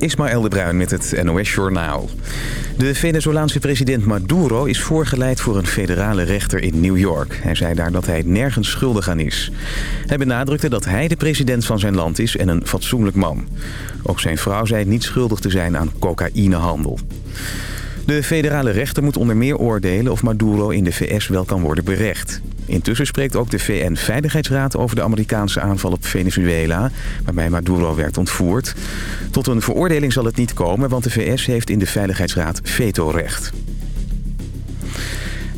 Ismaël de Bruin met het NOS Journaal. De Venezolaanse president Maduro is voorgeleid voor een federale rechter in New York. Hij zei daar dat hij nergens schuldig aan is. Hij benadrukte dat hij de president van zijn land is en een fatsoenlijk man. Ook zijn vrouw zei niet schuldig te zijn aan cocaïnehandel. De federale rechter moet onder meer oordelen of Maduro in de VS wel kan worden berecht. Intussen spreekt ook de VN-veiligheidsraad over de Amerikaanse aanval op Venezuela... waarbij Maduro werd ontvoerd. Tot een veroordeling zal het niet komen, want de VS heeft in de Veiligheidsraad vetorecht.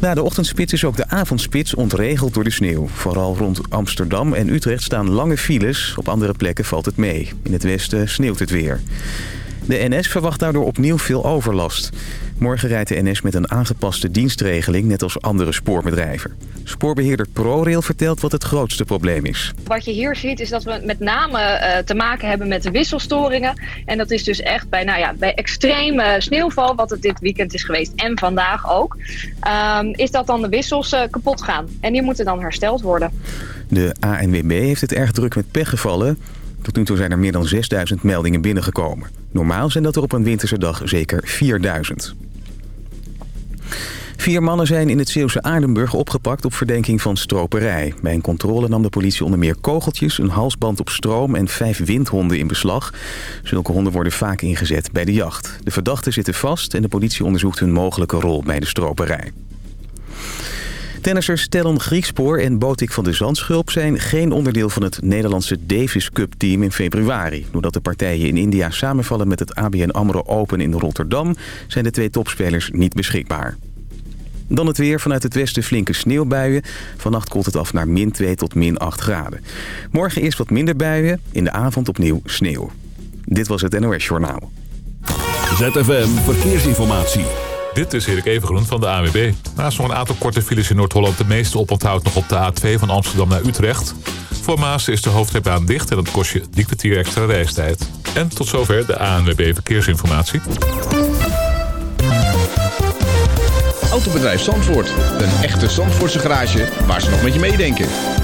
Na de ochtendspits is ook de avondspits ontregeld door de sneeuw. Vooral rond Amsterdam en Utrecht staan lange files. Op andere plekken valt het mee. In het westen sneeuwt het weer. De NS verwacht daardoor opnieuw veel overlast. Morgen rijdt de NS met een aangepaste dienstregeling, net als andere spoorbedrijven. Spoorbeheerder ProRail vertelt wat het grootste probleem is. Wat je hier ziet is dat we met name eh, te maken hebben met de wisselstoringen. En dat is dus echt bij, nou ja, bij extreme sneeuwval, wat het dit weekend is geweest en vandaag ook... Ehm, is dat dan de wissels eh, kapot gaan. En die moeten dan hersteld worden. De ANWB heeft het erg druk met pechgevallen... Tot nu toe zijn er meer dan 6000 meldingen binnengekomen. Normaal zijn dat er op een winterse dag zeker 4000. Vier mannen zijn in het Zeeuwse Aardenburg opgepakt op verdenking van stroperij. Bij een controle nam de politie onder meer kogeltjes, een halsband op stroom en vijf windhonden in beslag. Zulke honden worden vaak ingezet bij de jacht. De verdachten zitten vast en de politie onderzoekt hun mogelijke rol bij de stroperij. Tennissers Stellan Griekspoor en Botik van de Zandschulp... zijn geen onderdeel van het Nederlandse Davis Cup team in februari. Doordat de partijen in India samenvallen met het ABN AMRO Open in Rotterdam... zijn de twee topspelers niet beschikbaar. Dan het weer. Vanuit het westen flinke sneeuwbuien. Vannacht koelt het af naar min 2 tot min 8 graden. Morgen eerst wat minder buien. In de avond opnieuw sneeuw. Dit was het NOS Journaal. ZFM Verkeersinformatie. Dit is Erik Evengroen van de AWB. Naast nog een aantal korte files in Noord-Holland... de meeste oponthoudt nog op de A2 van Amsterdam naar Utrecht. Voor Maas is de hoofdrijbaan dicht... en dat kost je die kwartier extra reistijd. En tot zover de ANWB Verkeersinformatie. Autobedrijf Zandvoort. Een echte Zandvoortse garage waar ze nog met je meedenken.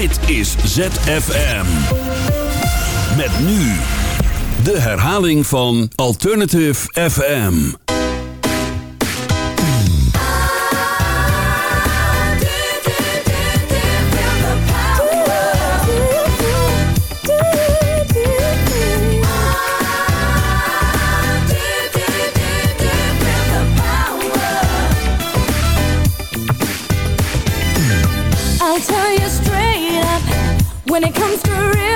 Dit is ZFM. Met nu de herhaling van Alternative FM. when it comes to real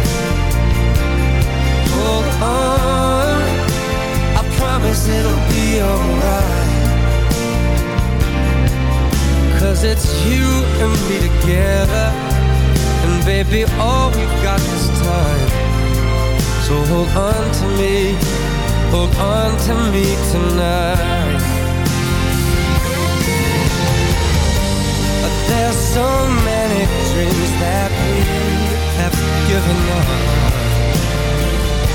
Lately all we've got this time So hold on to me Hold on to me tonight But There's so many dreams that we have given up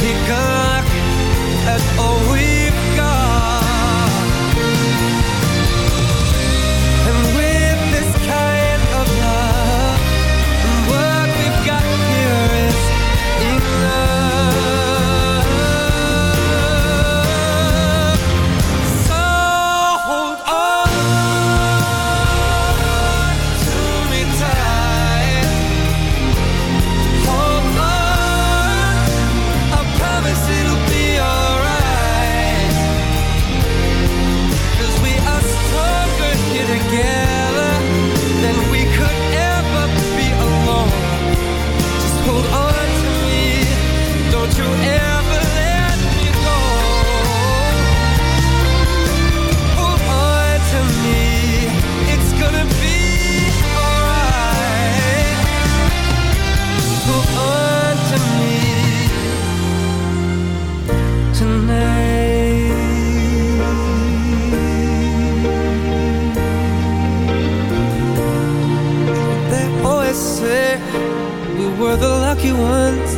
Take a look at all we once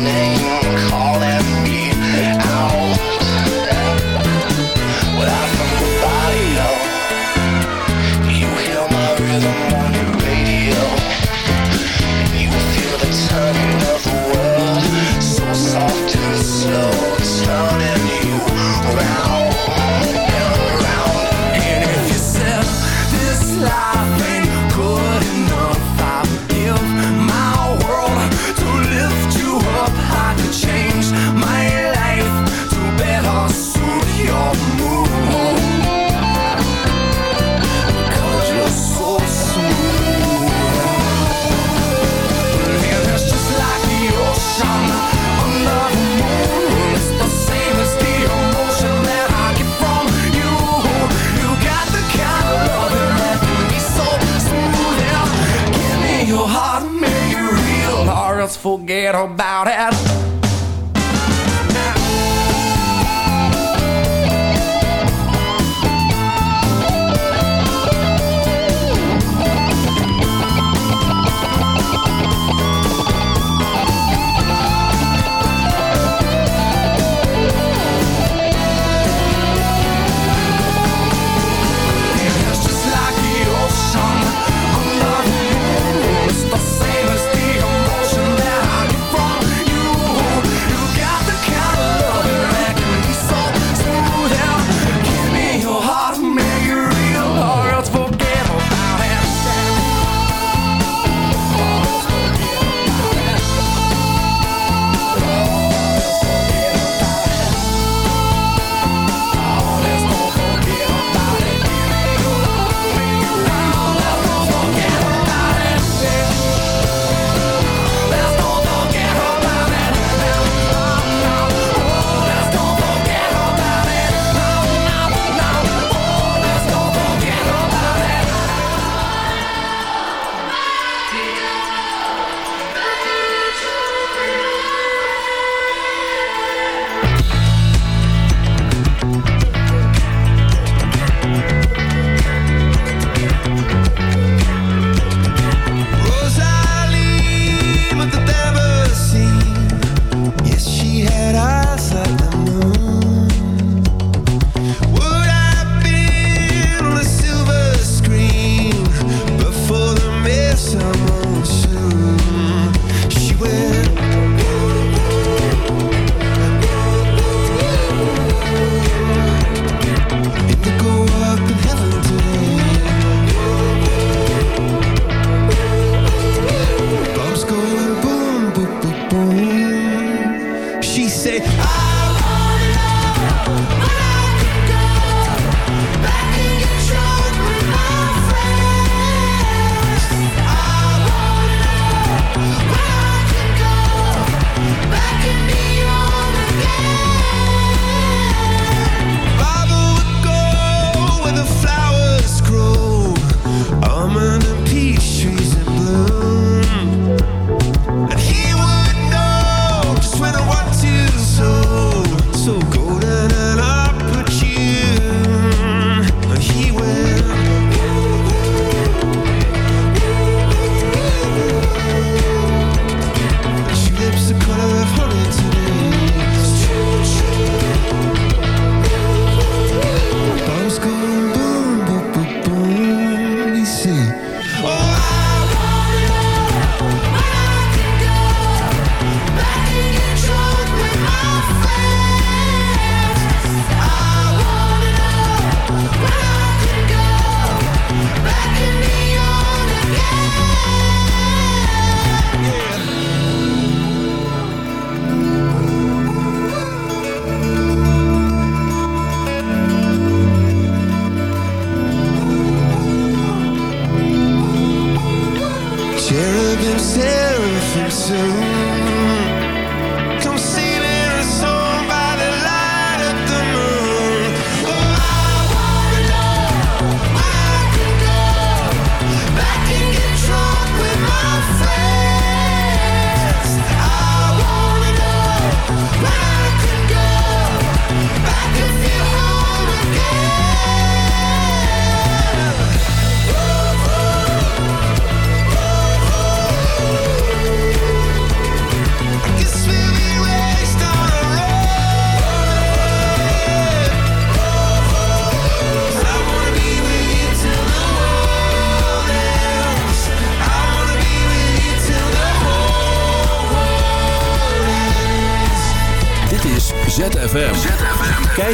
name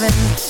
heaven